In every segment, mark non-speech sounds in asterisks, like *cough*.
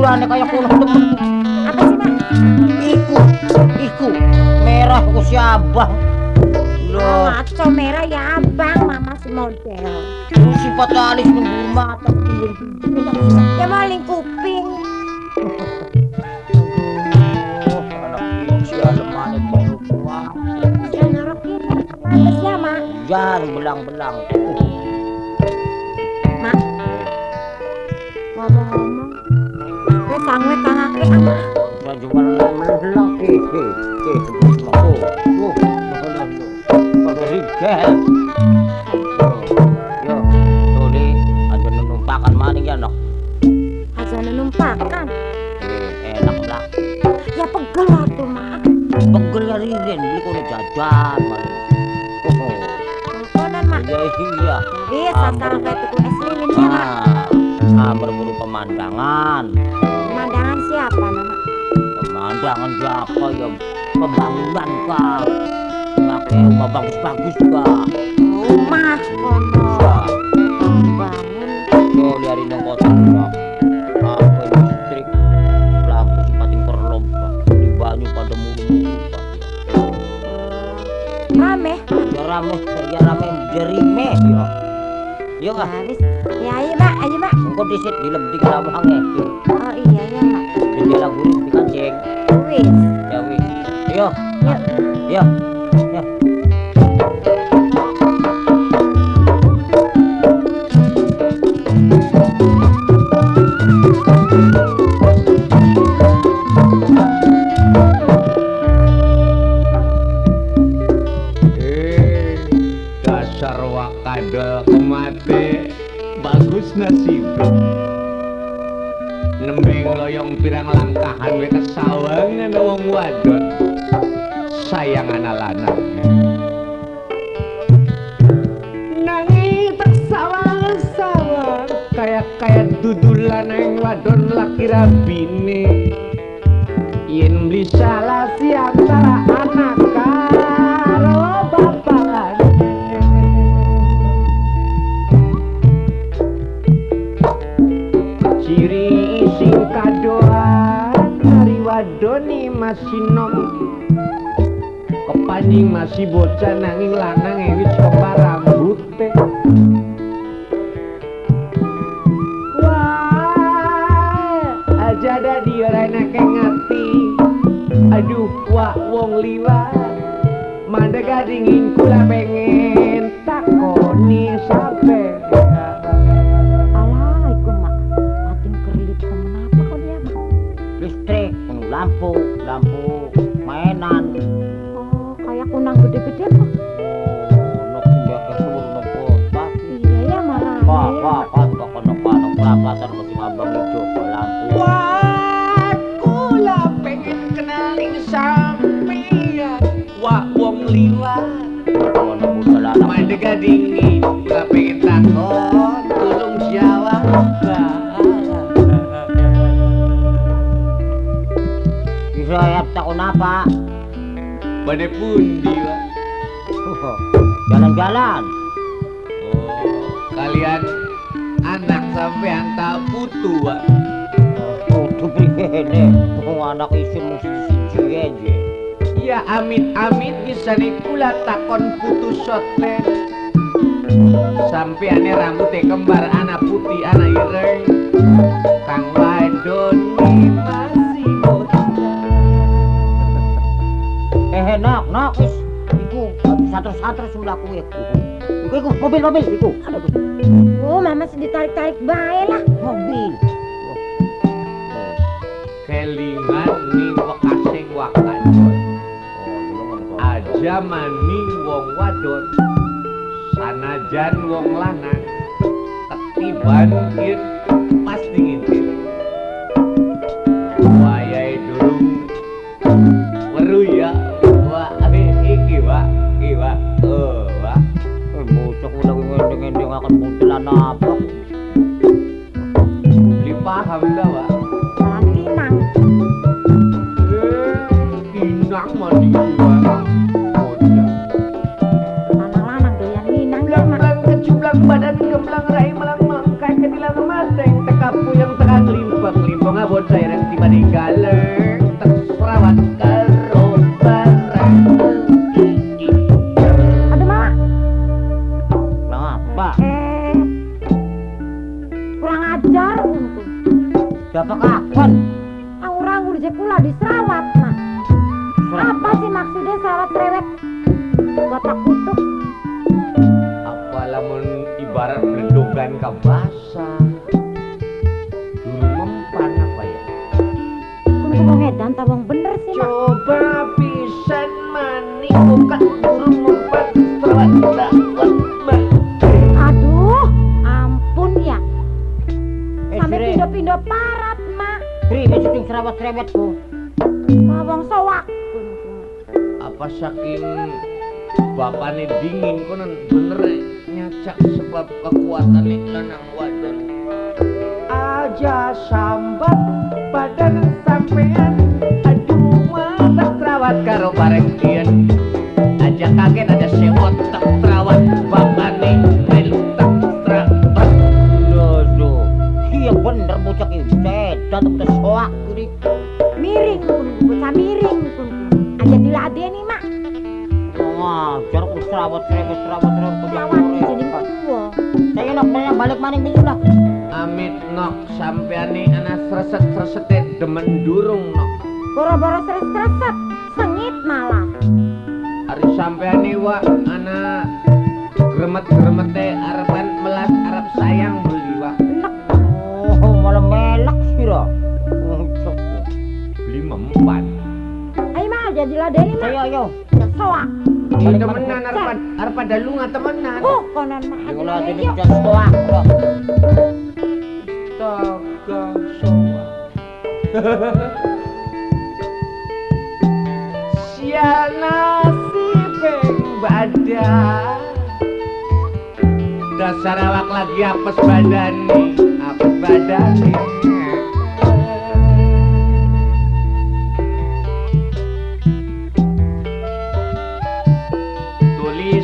kayak kuno temen Apa sih mak? Iku, iku, merah aku si abang. Loh, Maco merah ya abang mama si model. sifat alis nunggu mata Ya maling kuping. Ya? Jangan belang-belang. Mak. Ngomong-ngomong. Gue sangwe kangake ama. Dan cuma. Eh, eh, eh, sebut aku. Tuh, belang tuh. Pakai rigel. Yo, tuh di, ada numpakan maning ya nok. Aja numpakan. Enak lah. Ya pegel lah tuh mak. Pegel ya ririn, beli kono jajan. Oh, Teleponan mak. iya iya. Asal kayak tuku es lilin ya mak. Ah, ah berburu pemandangan. Pemandangan siapa nama? Pemandangan siapa ya? Pembangunan kah? Pakai rumah bagus-bagus kah? Rumah kono. Bangun. Tuh liarin yang kota. Apa listrik? Lampu si pating perlom pak. Di banyu pada mulu-mulu pak. Rame. Ya rame, ya rame jerime ya. Yo kah? Ya. Ya ayo mak, ayo mak. Engkau disit di lebih kalawangnya. Oh iya ya mak. Di jalan gurih di kancing. Wis. Ya wih. Yo, yo, bagus nembe loyong pirang langkahan we kesawangan wong wadon. Sayang anak lanang nanging tak sawang-sawang kayak kayak dudulan yang wadon laki rabine. Yen beli salah si antara anak masih nom kepaning masih bocah nanging lanang ewis kepar rambute Wah, aja ada dia enak ngati. Aduh, wah wong liwat. Mandek gadingin kula pengen takoni sampe. lampu lampu mainan oh kayak kunang gede-gede kok ono sing kayak seluruh nopo pasti iya ya malah wah wah pa kok kunang kunang berapa mesti ngambang itu lampu aku lah pengen kenalin sampean wah wong liwat kunang gede gading ini lah pengen takut apa? Bade pundi, Pak? Jalan-jalan. Oh, kalian anak sampean tak putu, Pak. Oh, tuh prihene. Oh, anak isin mesti siji aja. Ya amit-amit bisa kula takon putu soten. Sampeane rambutnya kembar anak putih anak ireng. Kang wadoni masih Nak, nak, wis. Iku, satu-satu sudah aku iku. Iku, iku, mobil, mobil, iku. Aduh, Oh, mama sedih tarik-tarik bae lah. mobil. Kelingan ning wakasing wakadon. Aja maning wong wadon. Sanajan wong lanang. Ketiban yen pasti ngintip. ngakon mobil anak apa? Beli paham enggak, Pak? srebetku mabang sowak. Apa saking bapaknya dingin konon bener e, nyacak sebab kekuatan lanang wajan aja sambat badan sampean aduh mata terawat karo bareng kian serawat sih, wis serawat sih, untuk yang mana sih? Jadi kuat. Balik maning dulu lah. Amit nok sampean ana anak serset demen durung nok. Boro-boro serset serset, sengit malah. Ari sampean ini ana anak geremet geremet melas Arab sayang beli wa. Oh, malah melek sira. lah. Beli mempan. Ayo mah jadilah deh mah. Ayo ayo. Soak. Temenan balik. arepan arepan dalungan temenan Oh, konon Mak. Aja Yang ulah diladeni, jadi yuk. jas soak. dah. Astaga soa Siana si peng badan Dasar awak lagi apes badan nih Apes badan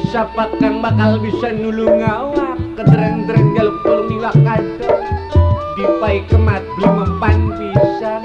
siapa kang bakal bisa nulu ngawak? Kedereng-dereng jalupur miwak kadok dipai kemat belum mempan pisang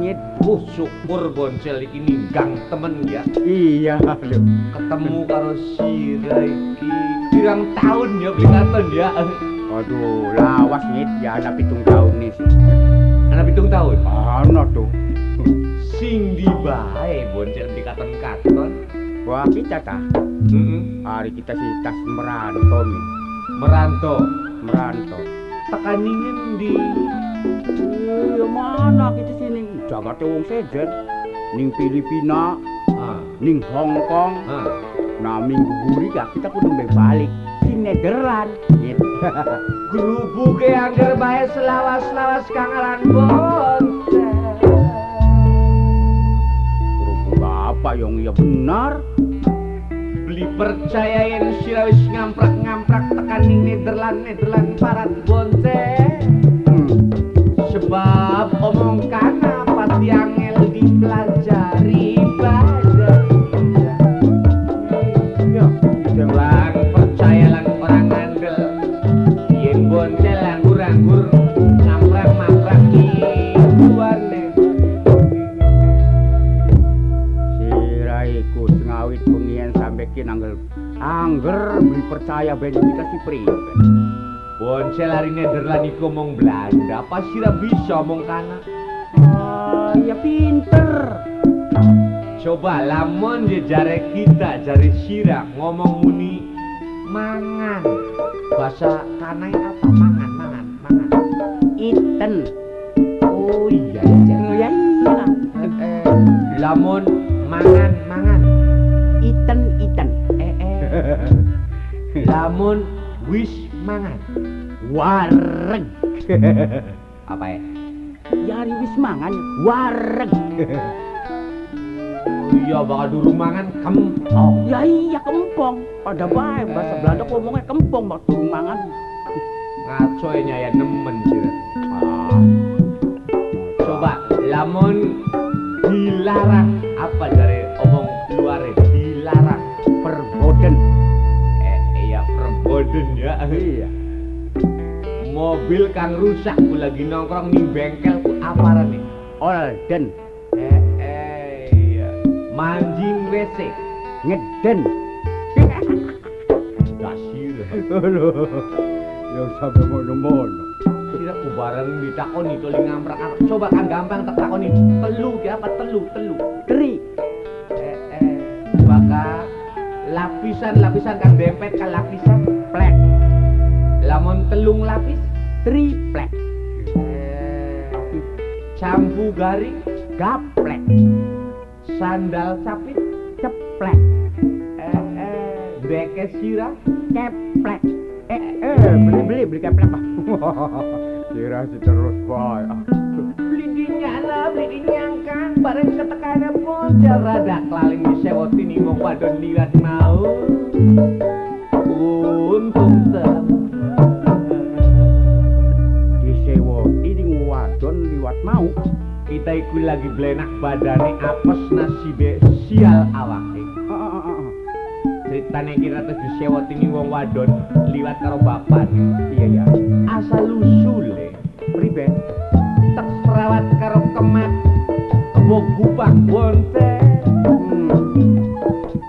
nyet. Uh syukur boncel iki ninggang temen ya Iya, lho. Ketemu karo si Raiki Pirang tahun ya beli katon ya Aduh, lawas nyet ya anak pitung tahun nih sih. Pitung tahun Ano tuh. Sing di bae boncel beli katon-katon Wah, kita tah. Heeh. Hari kita sih tas merantau nih. Merantau Merantau. Tekaningen di Eh, mana kita sih ning Jakarta wong sejen. Ning Filipina, ah, ning Hong Kong. ah. Nah, minggu guri ya kita kudu balik. Si Nederland. *laughs* Nyet. Grubu ke angger bae selawas-selawas kangalan boncel Kerupuk bapak yang iya benar. Percayain sirawis ngamprak-ngamprak tekan ning Nederland Nederland parat boncel Hmm. Sebab omong sengawit pengien sampai kin angger angger beli percaya ben kita si pri. Boncel hari Nederland iku omong Belanda Pasti ra bisa omong kana Ah, ya pinter. Coba lamun ya jare kita jare sirah ngomong muni mangan. Bahasa kanai apa? Mangan, mangan, mangan. Iten. Oh iya iya. Ya iya. Eh, lamun mangan, Lamun wis mangan. Wareg. *laughs* Apa ya? Yari wis mangan wareg. *laughs* Iya bakal durung mangan kempong. Ya iya kempong. Pada bae bahasa Belanda ngomongnya kempong bak durung mangan. Ngaco ya nemen sih. Ah. Coba lamun dilarang apa dari omong luar dilarang Perboden. Iya perboden ya Iya. mobil kang rusak ku lagi nongkrong nih bengkel ku apa nih Olden. eh eh iya manjing WC Ngeden. dasir. Yang sampai mono-mono. kira ku bareng ditakoni tuli ngamprak coba kan gampang tak takoni telu ki apa telu telu Tri. Eh eh baka lapisan lapisan kan dempet kan lapisan Plek. lamun telung lapis Triplek. eh campu garing Gaplek. sandal sapit Ceplek. eh eh deke sirah Keplek. Eh, eh, beli beli beli keplek pak. *laughs* Kira si terus boy. beli dinyana beli dinyangkan bareng ketekana modal rada kelaling disewoti nih wong wadon lirat mau untung ini wadon liwat mau. kita iku lagi blenak badane apes nasibe sial awake Ah, ah, ah, ah. ceritane kira terus disewoti nih wong wadon liwat karo bapak Iya ya. Asal usule Pribe. tak serawat karo kemat kebo gupak bonten Hmm.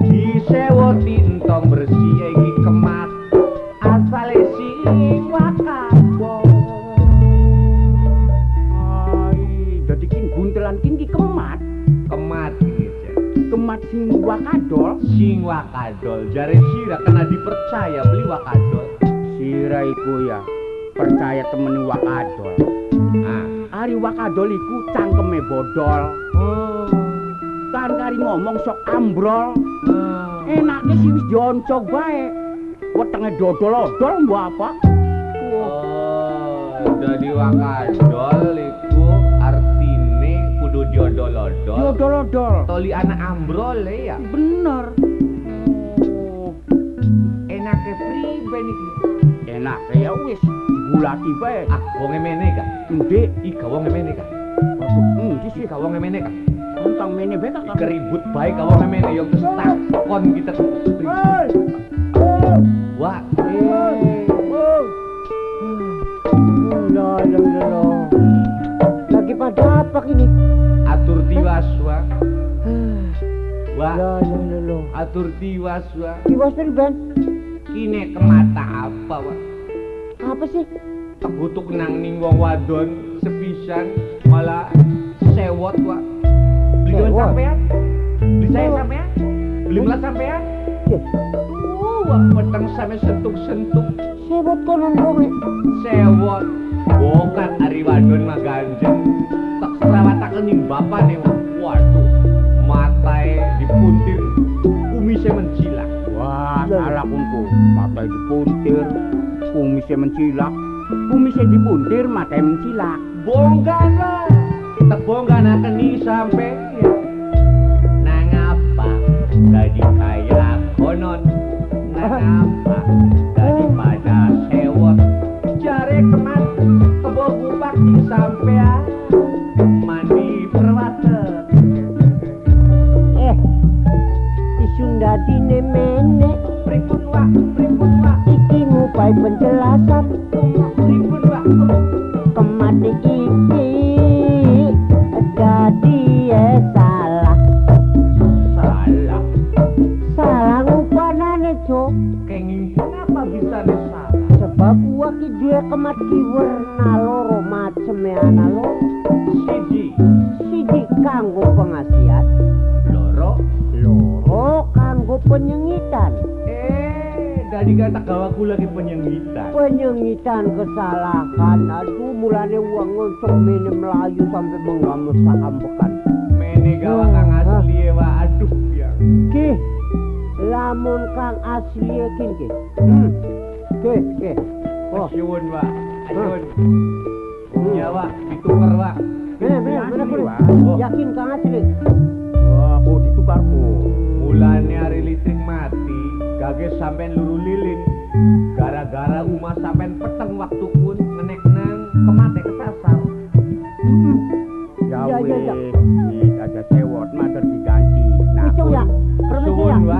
disewoti entong bersih iki kemat asale sing wakabo Ai, dadi kin buntelan kin ki kemat. kemat. Kemat sing wakadol. sing wakadol jare sira kena dipercaya beli wakadol Sira iku ya percaya temeni wakadol. ah Ari wakadol iku cangkeme bodol. oh Kan kari ngomong sok ambrol. oh Enake sih wis dioncok bae. Wetenge dodol-odol mbok apa? Oh, jadi wakadol iku artine kudu diodol-odol. Dodol-odol. Toli anak ambrol ya. Bener. Oh, Enake priben iki. Enak ya wis digulati bae. Ah, wong emene ka? Ndek, Ika wong emene ka? waduh, endi sih Ika wong emene ka? tentang mene bae kakak. Keribut bae ka wong emene yo terus takon kita. Hei, Wah, loh, loh. Lagi pada apa ini? Atur tiwas wa. Wah, Loh, loh, loh, loh. atur tiwas wa. Tiwas dari Ben. Kine kemata apa wa? Apa sih? Kebutuk nang ning wong wadon sepisan malah sewot wa. Beli Sewot? sampean? Beli saya Sewot? sampean? Beli melas sampean? Cih, Uh, wah, peteng sampe sentuk-sentuk sebut konon bonge. sewot. Bukan ari wadon mah ganjeng. Tak serawataken ning bapak nih. Waduh, matae dipuntir, kumisnya mencilak. Wah, salah kunku. Mata dipuntir, kumisnya mencilak. Kumisnya dipuntir, mata mencilak. Bongkan lah. Kita bongkan akan nih sampai Nang apa Jadi kaya konon Nang apa Daripada sewot Jare kemat Kebo gupak di wipe until I stop. nyengitan kesalahan. Aduh mulane wong ngontrol mene melayu sampe menggamu saham pekan. Mene gawakan uh, asli e, wa aduh ya. Kih lamun kang asli ekin kih hmm. kih kih oh. asyun wa asyun hmm. ya wa ditukar wa mene mene mene yakin kang asli? Wah oh, kok ditukar mulane hari listrik mati kage sampean lululil Gara-gara umah sampean peteng waktu pun menek nang kemate kesasar. Ya Iya, iya, iya. wis, Wis, ada sewot mater diganti. Nah, Icung ya, permisi ya.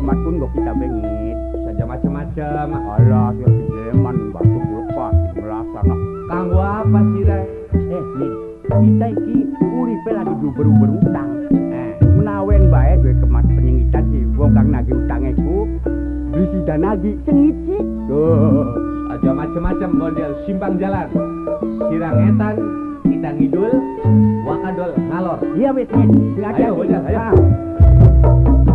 Kemat pun kok kita bengit. Saja macam-macam. Alah, ya sideman batu lepas melasana. Kanggo apa sih? Eh, nih, kita iki uripe lagi duber-uber utang. Sengit sih. Tuh. aja macam-macam model simpang jalan. Sirang etan, kita ngidul, wakadol ngalor. Iya wis. Sing hati-hati. Ayo, bocah, ayo.